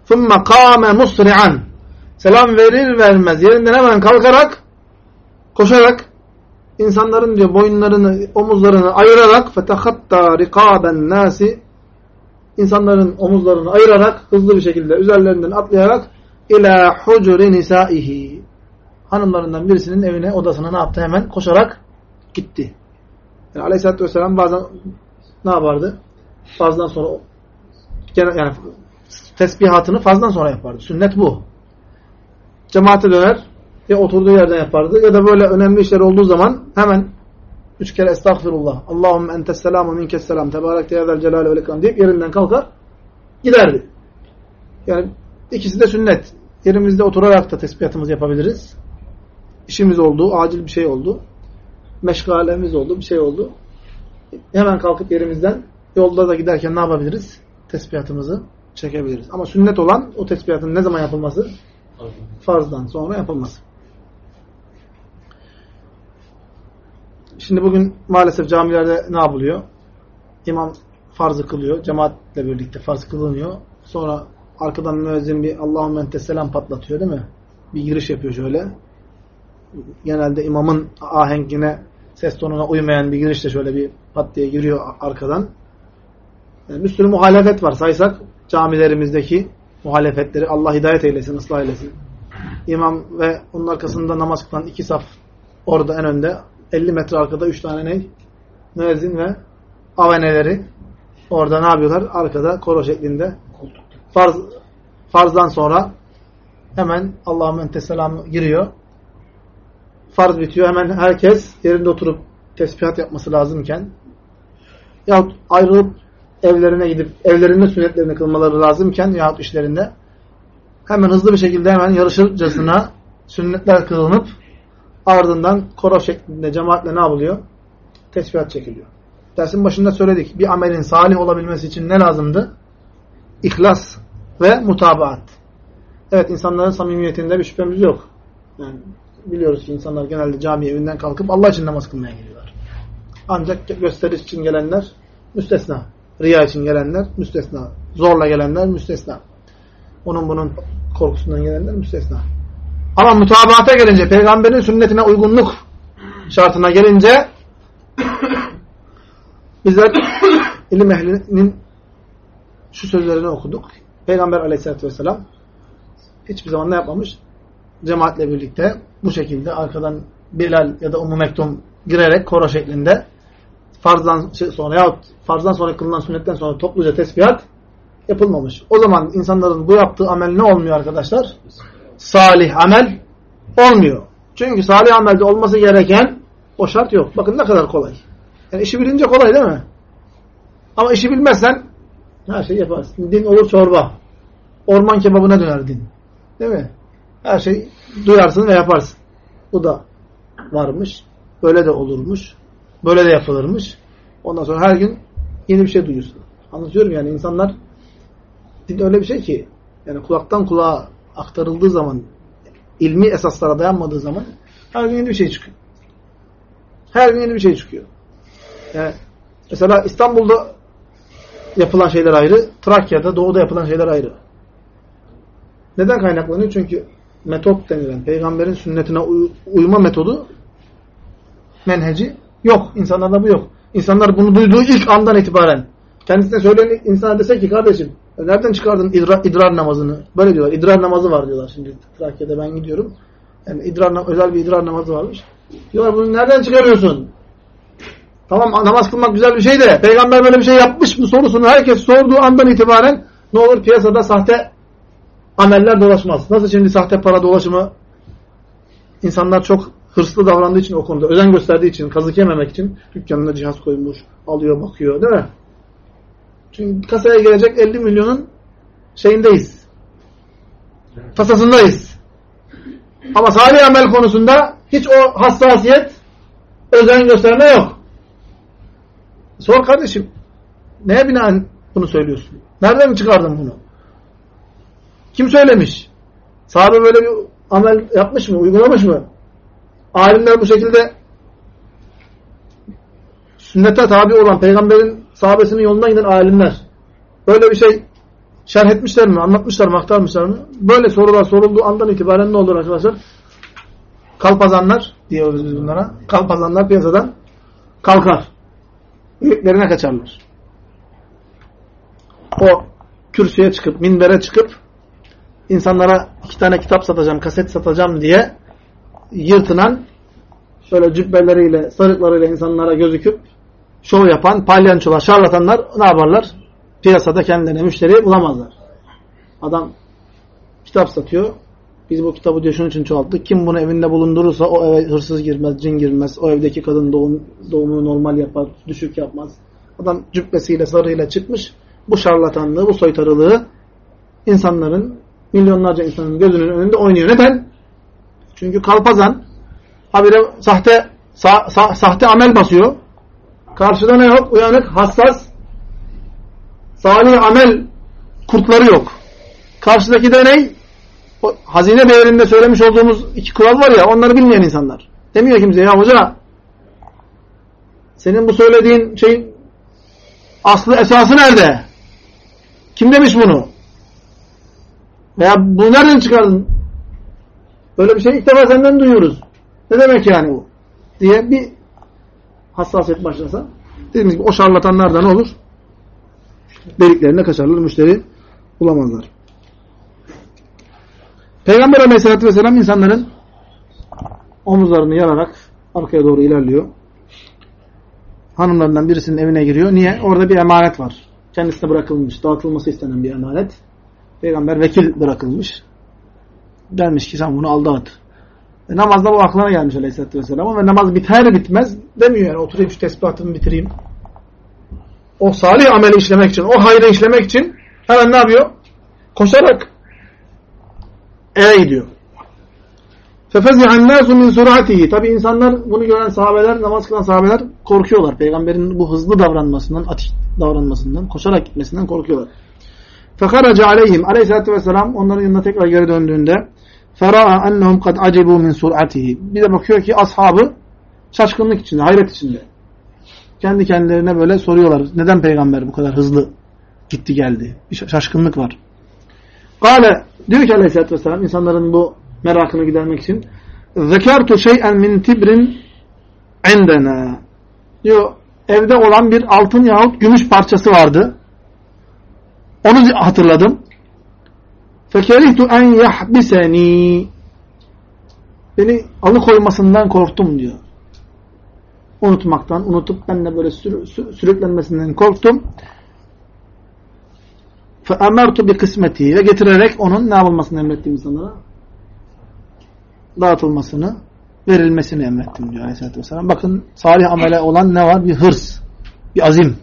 Thumma kâme musri'an selam verir vermez yerinden hemen kalkarak koşarak insanların diyor boyunlarını omuzlarını ayırarak fetehatta rikaben nasi insanların omuzlarını ayırarak hızlı bir şekilde üzerlerinden atlayarak ila hucri nisaihi hanımlarından birisinin evine odasına ne yaptı hemen koşarak gitti. Yani Aleyhisselatü Vesselam bazen ne yapardı? Fazdan sonra yani tesbihatını fazdan sonra yapardı. Sünnet bu. Cemaate döner ya oturduğu yerden yapardı ya da böyle önemli işler olduğu zaman hemen üç kere estağfirullah. Allahümme entes selamu minkes selam. Tebarek teyazel celale ve deyip yerinden kalkar giderdi. Yani ikisi de sünnet. Yerimizde oturarak da tesbihatımızı yapabiliriz. İşimiz oldu, acil bir şey oldu. Meşgalemiz oldu, bir şey oldu. Hemen kalkıp yerimizden yolda da giderken ne yapabiliriz? Tesbihatımızı çekebiliriz. Ama sünnet olan o tesbihatın ne zaman yapılması? Farzdan sonra yapılması. Şimdi bugün maalesef camilerde ne yapılıyor? İmam farzı kılıyor. Cemaatle birlikte farz kılınıyor. Sonra arkadan müezzin bir Allahümme entes selam patlatıyor değil mi? Bir giriş yapıyor şöyle. genelde imamın ahengine, ses tonuna uymayan bir girişte şöyle bir pat diye giriyor arkadan. Yani bir sürü muhalefet var saysak camilerimizdeki muhalefetleri Allah hidayet eylesin, ıslah eylesin. İmam ve onun arkasında namaz kılan iki saf orada en önde 50 metre arkada üç tane ne? Müezzin ve aveneleri orada ne yapıyorlar? Arkada koro şeklinde farz, farzdan sonra hemen Allah'ın tesselamı giriyor. Farz bitiyor. Hemen herkes yerinde oturup tesbihat yapması lazımken yahut ayrılıp evlerine gidip evlerinde sünnetlerini kılmaları lazımken yahut işlerinde hemen hızlı bir şekilde hemen yarışırcasına sünnetler kılınıp ardından koro şeklinde cemaatle ne yapılıyor? Tesbihat çekiliyor. Dersin başında söyledik. Bir amelin salih olabilmesi için ne lazımdı? İhlas ve mutabaat. Evet insanların samimiyetinde bir şüphemiz yok. Yani biliyoruz ki insanlar genelde cami evinden kalkıp Allah için namaz kılmaya geliyorlar. Ancak gösteriş için gelenler müstesna. Riya için gelenler müstesna. Zorla gelenler müstesna. Onun bunun korkusundan gelenler müstesna. Ama mutabata gelince, peygamberin sünnetine uygunluk şartına gelince bizler ilim ehlinin şu sözlerini okuduk. Peygamber aleyhissalatü vesselam hiçbir zaman ne yapmamış? Cemaatle birlikte bu şekilde arkadan Bilal ya da Ummu Mektum girerek koro şeklinde farzdan sonra yahut farzdan sonra kılınan sünnetten sonra topluca tesbihat yapılmamış. O zaman insanların bu yaptığı amel ne olmuyor arkadaşlar? Salih amel olmuyor. Çünkü salih amelde olması gereken o şart yok. Bakın ne kadar kolay. Yani işi bilince kolay değil mi? Ama işi bilmezsen her şeyi yaparsın. Din olur çorba. Orman kebabına döner din. Değil mi? Her şey duyarsın ve yaparsın. Bu da varmış. Böyle de olurmuş. Böyle de yapılırmış. Ondan sonra her gün yeni bir şey duyuyorsun. Anlatıyorum yani insanlar din öyle bir şey ki yani kulaktan kulağa aktarıldığı zaman ilmi esaslara dayanmadığı zaman her gün yeni bir şey çıkıyor. Her gün yeni bir şey çıkıyor. Yani mesela İstanbul'da yapılan şeyler ayrı, Trakya'da, Doğu'da yapılan şeyler ayrı. Neden kaynaklanıyor? Çünkü metot denilen, peygamberin sünnetine uy uyma metodu, menheci yok. İnsanlarda bu yok. İnsanlar bunu duyduğu ilk andan itibaren kendisine söyleyen insana dese ki kardeşim nereden çıkardın idrar, idrar namazını? Böyle diyorlar. İdrar namazı var diyorlar şimdi Trakya'da ben gidiyorum. Yani idrar, özel bir idrar namazı varmış. Diyorlar bunu nereden çıkarıyorsun? Tamam namaz kılmak güzel bir şey de peygamber böyle bir şey yapmış mı sorusunu herkes sorduğu andan itibaren ne olur piyasada sahte ameller dolaşmaz. Nasıl şimdi sahte para dolaşımı insanlar çok hırslı davrandığı için o konuda, özen gösterdiği için, kazık yememek için dükkanına cihaz koymuş, alıyor, bakıyor değil mi? Çünkü kasaya gelecek 50 milyonun şeyindeyiz. Tasasındayız. Ama salih amel konusunda hiç o hassasiyet, özen gösterme yok. Sor kardeşim, neye binaen bunu söylüyorsun? Nereden çıkardın bunu? Kim söylemiş? Sahabe böyle bir amel yapmış mı, uygulamış mı? Alimler bu şekilde sünnete tabi olan peygamberin sahabesinin yolundan giden alimler böyle bir şey şerh etmişler mi, anlatmışlar mı, aktarmışlar mı? Böyle sorular sorulduğu andan itibaren ne olur arkadaşlar? Kalpazanlar diyoruz biz bunlara. Kalpazanlar piyasadan kalkar. Büyüklerine kaçarlar. O kürsüye çıkıp, minbere çıkıp insanlara iki tane kitap satacağım, kaset satacağım diye yırtınan böyle cübbeleriyle, sarıklarıyla insanlara gözüküp şov yapan palyançolar, şarlatanlar ne yaparlar? Piyasada kendilerine müşteri bulamazlar. Adam kitap satıyor. Biz bu kitabı diyor şunun için çoğalttık. Kim bunu evinde bulundurursa o eve hırsız girmez, cin girmez. O evdeki kadın doğum, doğumunu normal yapar, düşük yapmaz. Adam cübbesiyle, sarıyla çıkmış. Bu şarlatanlığı, bu soytarılığı insanların, milyonlarca insanın gözünün önünde oynuyor. Neden? Çünkü kalpazan habire sahte sa, sa, sahte amel basıyor. Karşıda ne yok? Uyanık, hassas, salih amel kurtları yok. Karşıdaki de ne? O hazine değerinde söylemiş olduğumuz iki kural var ya onları bilmeyen insanlar. Demiyor kimse ya hoca senin bu söylediğin şeyin aslı esası nerede? Kim demiş bunu? Veya bunu nereden çıkardın? Böyle bir şey ilk defa senden duyuyoruz. Ne demek yani bu? Diye bir hassasiyet başlasa. Dediğimiz gibi o şarlatanlar da ne olur? Deliklerine kaçarlar, müşteri bulamazlar. Peygamber aleyhissalatü vesselam insanların omuzlarını yararak arkaya doğru ilerliyor. Hanımlarından birisinin evine giriyor. Niye? Orada bir emanet var. Kendisine bırakılmış, dağıtılması istenen bir emanet. Peygamber vekil bırakılmış. Gelmiş ki sen bunu al dağıt. E, namazda bu aklına gelmiş aleyhissalatü vesselam. Ve namaz biter bitmez demiyor yani. Oturayım şu tesbihatımı bitireyim. O salih ameli işlemek için, o hayrı işlemek için hemen ne yapıyor? Koşarak eve gidiyor. فَفَزِعَ النَّاسُ مِنْ سُرْعَتِهِ Tabi insanlar, bunu gören sahabeler, namaz kılan sahabeler korkuyorlar. Peygamberin bu hızlı davranmasından, atik davranmasından, koşarak gitmesinden korkuyorlar. Fekaraca aleyhim. Aleyhisselatü vesselam onların yanına tekrar geri döndüğünde fera'a ennehum kad acebu min sur'atihi. Bir de bakıyor ki ashabı şaşkınlık içinde, hayret içinde. Kendi kendilerine böyle soruyorlar. Neden peygamber bu kadar hızlı gitti geldi? Bir şaşkınlık var. Kale diyor ki aleyhissalatü vesselam insanların bu merakını gidermek için zekertu şey'en min tibrin endena diyor evde olan bir altın yahut gümüş parçası vardı. Onu hatırladım. Fekerihtu en yahbiseni beni alıkoymasından korktum diyor. Unutmaktan, unutup benimle böyle sür, sür, sürüklenmesinden korktum. فَاَمَرْتُ بِقِسْمَتِهِ Ve getirerek onun ne yapılmasını emrettim insanlara? Dağıtılmasını, verilmesini emrettim diyor Aleyhisselatü Vesselam. Bakın salih amele olan ne var? Bir hırs, bir azim.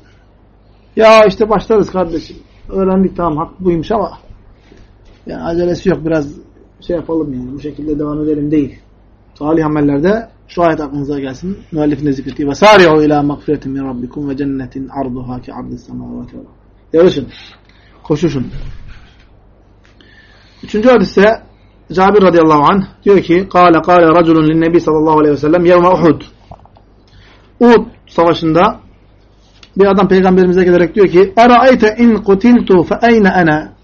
Ya işte başlarız kardeşim. Öğrendik tamam hak buymuş ama yani acelesi yok biraz şey yapalım yani bu şekilde devam edelim değil. Salih amellerde şu ayet aklınıza gelsin. Müellifin de zikrettiği ve sari'u ila mağfiretin min rabbikum ve cennetin arduha Yarışın. Koşuşun. Üçüncü hadiste Cabir radıyallahu anh diyor ki Kale kale raculun linnebi sallallahu aleyhi ve sellem yevme Uhud. Uhud savaşında bir adam peygamberimize gelerek diyor ki in kutiltu fe eyne ene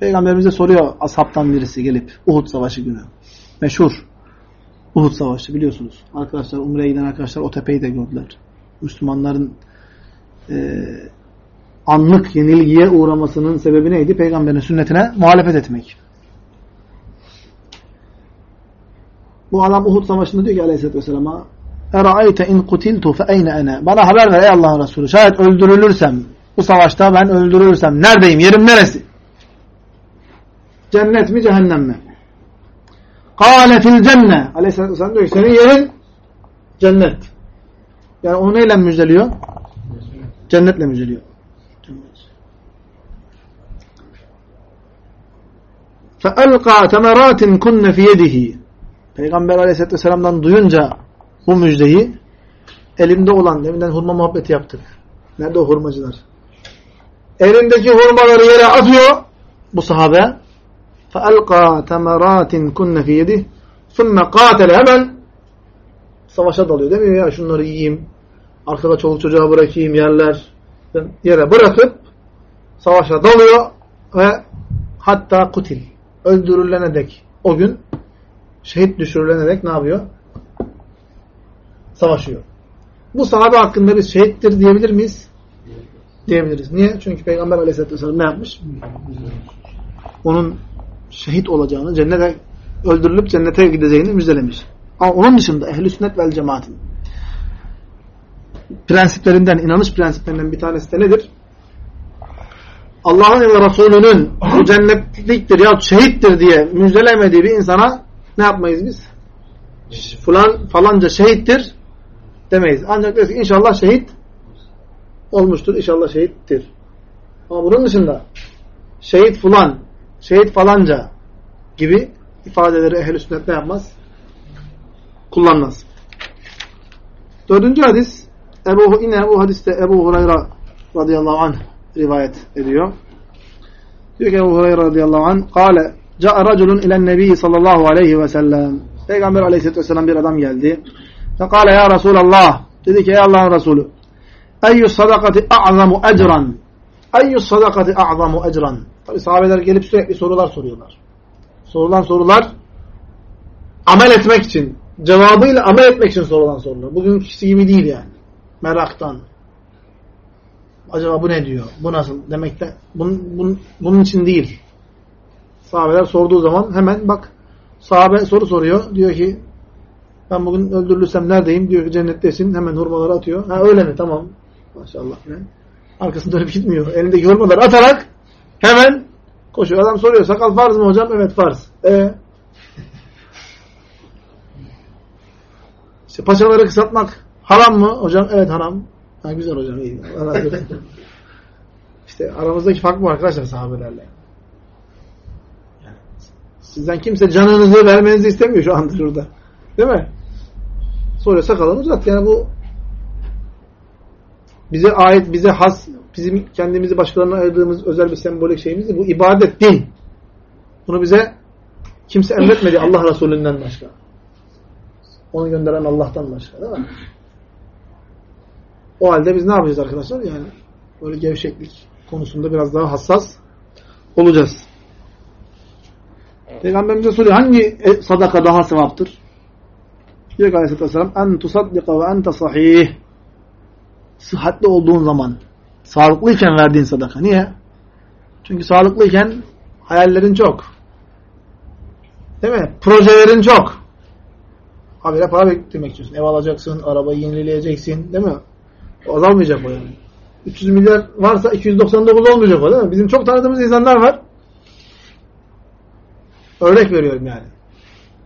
Peygamberimize soruyor ashabtan birisi gelip Uhud savaşı günü. Meşhur. Uhud savaşı biliyorsunuz. Arkadaşlar Umre'ye giden arkadaşlar o tepeyi de gördüler. Müslümanların e, anlık yenilgiye uğramasının sebebi neydi? Peygamberin sünnetine muhalefet etmek. Bu adam Uhud savaşında diyor ki aleyhissalatü vesselam'a اَرَأَيْتَ اِنْ قُتِلْتُ فَاَيْنَ اَنَا Bana haber ver ey Allah'ın Resulü. Şayet öldürülürsem, bu savaşta ben öldürülürsem neredeyim, yerim neresi? Cennet mi, cehennem mi? قَالَ فِي الْجَنَّةِ Aleyhisselatü vesselam diyor ki senin yerin cennet. Yani onu neyle müjdeliyor? Cennetle müjdeliyor. فَأَلْقَى تَمَرَاتٍ كُنَّ فِي يَدِهِ Peygamber aleyhisselatü vesselam'dan duyunca bu müjdeyi elinde olan, deminden hurma muhabbeti yaptık. Nerede o hurmacılar? Elindeki hurmaları yere atıyor bu sahabe. فَأَلْقَى تَمَرَاتٍ كُنَّ فِي يَدِهِ ثُمَّ قَاتَلَ Hemen savaşa dalıyor. Demiyor ya şunları yiyeyim, arkada çoluk çocuğa bırakayım yerler. Yere bırakıp savaşa dalıyor ve hatta kutil öldürülene dek o gün şehit düşürülene dek ne yapıyor? Savaşıyor. Bu sahabe hakkında biz şehittir diyebilir miyiz? Diyebiliriz. Niye? Çünkü Peygamber aleyhisselatü vesselam ne yapmış? Onun şehit olacağını, cennete öldürülüp cennete gideceğini müjdelemiş. Ama onun dışında ehl-i sünnet vel cemaatin prensiplerinden, inanış prensiplerinden bir tanesi de nedir? Allah'ın ve Resulünün bu cennetliktir ya şehittir diye müjdelemediği bir insana ne yapmayız biz? Falan falanca şehittir demeyiz. Ancak deriz ki inşallah şehit olmuştur. İnşallah şehittir. Ama bunun dışında şehit falan, şehit falanca gibi ifadeleri ehl-i sünnet ne yapmaz? Kullanmaz. Dördüncü hadis Ebu, yine bu hadiste Ebu Hureyre radıyallahu anh rivayet ediyor. Diyor ki Ebu Hureyre radıyallahu anh Kale Ca'a raculun ilen nebi sallallahu aleyhi ve sellem Peygamber aleyhisselatü vesselam bir adam geldi. Fekale ya Resulallah dedi ki ey Allah'ın Resulü Eyyü sadakati a'zamu ecran Eyyü sadakati a'zamu ecran Tabi sahabeler gelip sürekli sorular soruyorlar. Sorulan sorular amel etmek için, cevabıyla amel etmek için sorulan sorular. Bugün kişi gibi değil yani. Meraktan. Acaba bu ne diyor? Bu nasıl? Demekten bunun, bunun, bunun için değil. Sahabeler sorduğu zaman hemen bak sahabe soru soruyor. Diyor ki ben bugün öldürülürsem neredeyim? Diyor ki cennettesin. Hemen hurmaları atıyor. Ha öyle mi? Tamam. Maşallah. Ne? Arkasında dönüp gitmiyor. Elindeki hurmaları atarak hemen koşuyor. Adam soruyor. Sakal farz mı hocam? Evet farz. E İşte paçaları kısaltmak haram mı? Hocam evet haram. Ha, güzel hocam iyi. İşte aramızdaki fark bu arkadaşlar sahabelerle. Sizden kimse canınızı vermenizi istemiyor şu anda şurada. Değil mi? Sonra sakalını uzat. Yani bu bize ait, bize has, bizim kendimizi başkalarına ayırdığımız özel bir sembolik şeyimiz Bu ibadet, din. Bunu bize kimse emretmedi Allah Resulü'nden başka. Onu gönderen Allah'tan başka değil mi? O halde biz ne yapacağız arkadaşlar? Yani böyle gevşeklik konusunda biraz daha hassas olacağız. Peygamberimize soruyor hangi sadaka daha sevaptır? Diyor ki aleyhissalatü vesselam en tusaddika ve ente sahih sıhhatli olduğun zaman sağlıklıyken verdiğin sadaka. Niye? Çünkü sağlıklıyken hayallerin çok. Değil mi? Projelerin çok. Habire para beklemek istiyorsun. Ev alacaksın, arabayı yenileyeceksin. Değil mi? O azalmayacak o yani. 300 milyar varsa 299 olmayacak o değil mi? Bizim çok tanıdığımız insanlar var. Örnek veriyorum yani.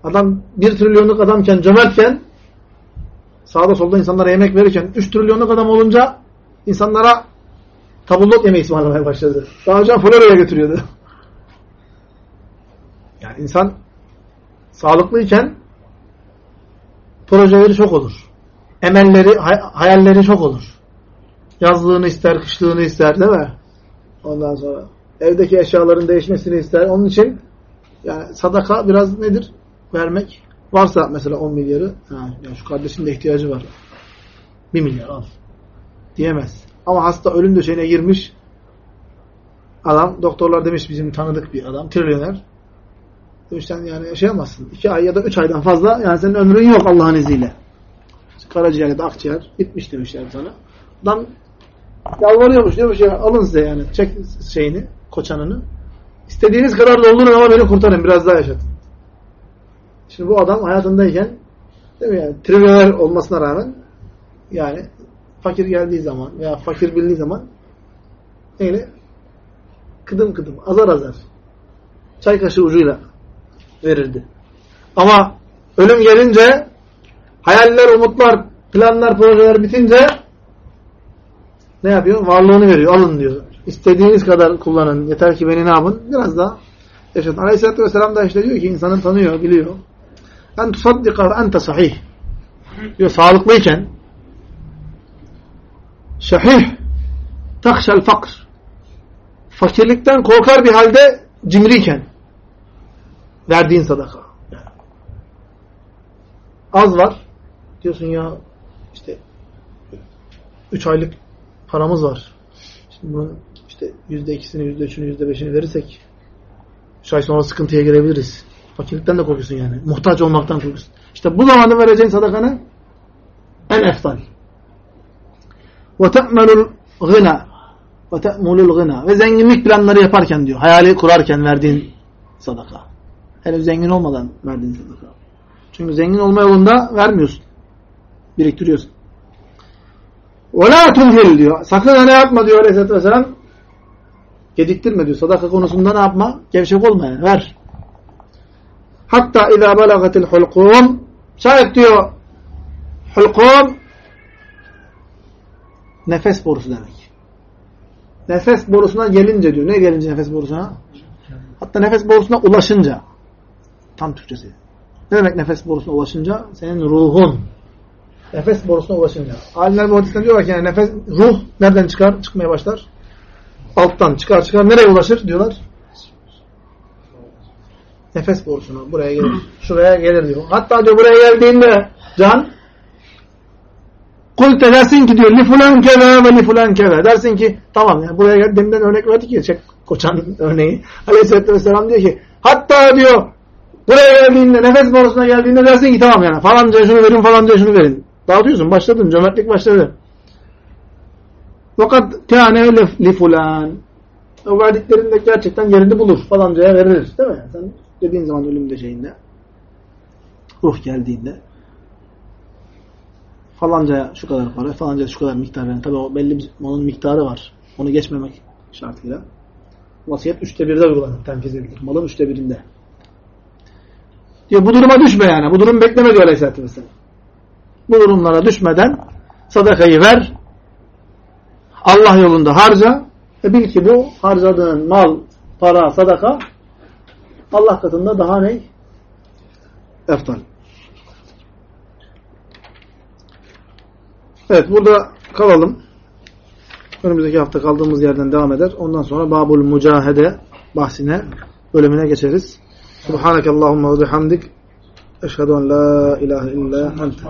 Adam 1 trilyonluk adamken, cömertken sağda solda insanlara yemek verirken 3 trilyonluk adam olunca insanlara tabullot yemeği ısmarlamaya başladı. Daha önce Florya'ya götürüyordu. Yani insan sağlıklıyken projeleri çok olur. Emelleri, hayalleri çok olur. Yazlığını ister, kışlığını ister değil mi? Ondan sonra evdeki eşyaların değişmesini ister. Onun için yani sadaka biraz nedir? Vermek. Varsa mesela 10 milyarı, ha, ya şu kardeşin de ihtiyacı var. 1 milyar al. Diyemez. Ama hasta ölüm döşeğine girmiş adam, doktorlar demiş bizim tanıdık bir adam, trilyoner. Demişler yani yaşayamazsın. 2 ay ya da 3 aydan fazla yani senin ömrün yok Allah'ın izniyle. Karaciğer ya da akciğer bitmiş demişler sana. Adam yalvarıyormuş diyormuş ya alın size yani çek şeyini, koçanını. İstediğiniz kadar doldurun ama beni kurtarın biraz daha yaşatın. Şimdi bu adam hayatındayken değil mi yani trilyoner olmasına rağmen yani fakir geldiği zaman veya fakir bildiği zaman neyle kıdım kıdım azar azar çay kaşığı ucuyla verirdi. Ama ölüm gelince hayaller, umutlar, planlar, projeler bitince ne yapıyor? Varlığını veriyor. Alın diyor. İstediğiniz kadar kullanın. Yeter ki beni ne yapın? Biraz daha yaşatın. Aleyhisselatü Vesselam da işte diyor ki insanın tanıyor, biliyor. En tusaddika ente sahih. Diyor sağlıklıyken şahih takşel fakr fakirlikten korkar bir halde cimriyken verdiğin sadaka. Az var. Diyorsun ya işte üç aylık paramız var. Şimdi bunun işte yüzde ikisini, yüzde üçünü, yüzde beşini verirsek üç ay sonra sıkıntıya girebiliriz. Fakirlikten de korkuyorsun yani. Muhtaç olmaktan korkuyorsun. İşte bu zamanda vereceğin sadakanı en eftal. Ve te'melul gına ve te'mulul gına ve zenginlik planları yaparken diyor. Hayali kurarken verdiğin sadaka. Henüz zengin olmadan verdiğin sadaka. Çünkü zengin olma yolunda vermiyorsun. Biriktiriyorsun. وَلَا تُمْهِلْ diyor. Sakın ne yapma diyor Aleyhisselatü Vesselam. Gediktirme diyor. Sadaka konusunda ne yapma? Gevşek olma yani. Ver. Hatta izâ belagatil hulkum şayet diyor hulkum nefes borusu demek. Nefes borusuna gelince diyor. Ne gelince nefes borusuna? Hatta nefes borusuna ulaşınca. Tam Türkçesi. Ne demek nefes borusuna ulaşınca? Senin ruhun. Nefes borusuna ulaşınca. Alimler bu hadisinde diyorlar ki yani nefes, ruh nereden çıkar? Çıkmaya başlar. Alttan çıkar çıkar. Nereye ulaşır? Diyorlar. Nefes borusuna. Buraya gelir. Şuraya gelir diyor. Hatta diyor buraya geldiğinde can Kulte dersin ki diyor li fulan keve ve li fulan keve. Dersin ki tamam yani buraya gel örnek verdik ya çek koçan örneği. Aleyhisselatü Vesselam diyor ki hatta diyor Buraya geldiğinde, nefes borusuna geldiğinde dersin ki tamam yani falanca şunu verin, falanca şunu verin. Dağıtıyorsun, başladın, cömertlik başladı. Fakat kâne li fulan. O verdiklerinde gerçekten yerini bulur. Falancaya verilir. Değil mi? Sen dediğin zaman ölümde şeyinde. Ruh geldiğinde. Falancaya şu kadar para, falancaya şu kadar miktar verin. Tabi o belli bir onun miktarı var. Onu geçmemek şartıyla. Vasiyet üçte birde uygulanır, tenfiz edilir. Malın üçte birinde. Diyor bu duruma düşme yani. Bu durum bekleme diyor Aleyhisselatü Vesselam. Bu durumlara düşmeden sadakayı ver. Allah yolunda harca. Ve bil ki bu harcadığın mal, para, sadaka Allah katında daha ne? Eftal. Evet burada kalalım. Önümüzdeki hafta kaldığımız yerden devam eder. Ondan sonra Babul Mücahede bahsine, bölümüne geçeriz. Subhaneke Allahumma ve bihamdik. Eşhedü en la ilahe illa ente.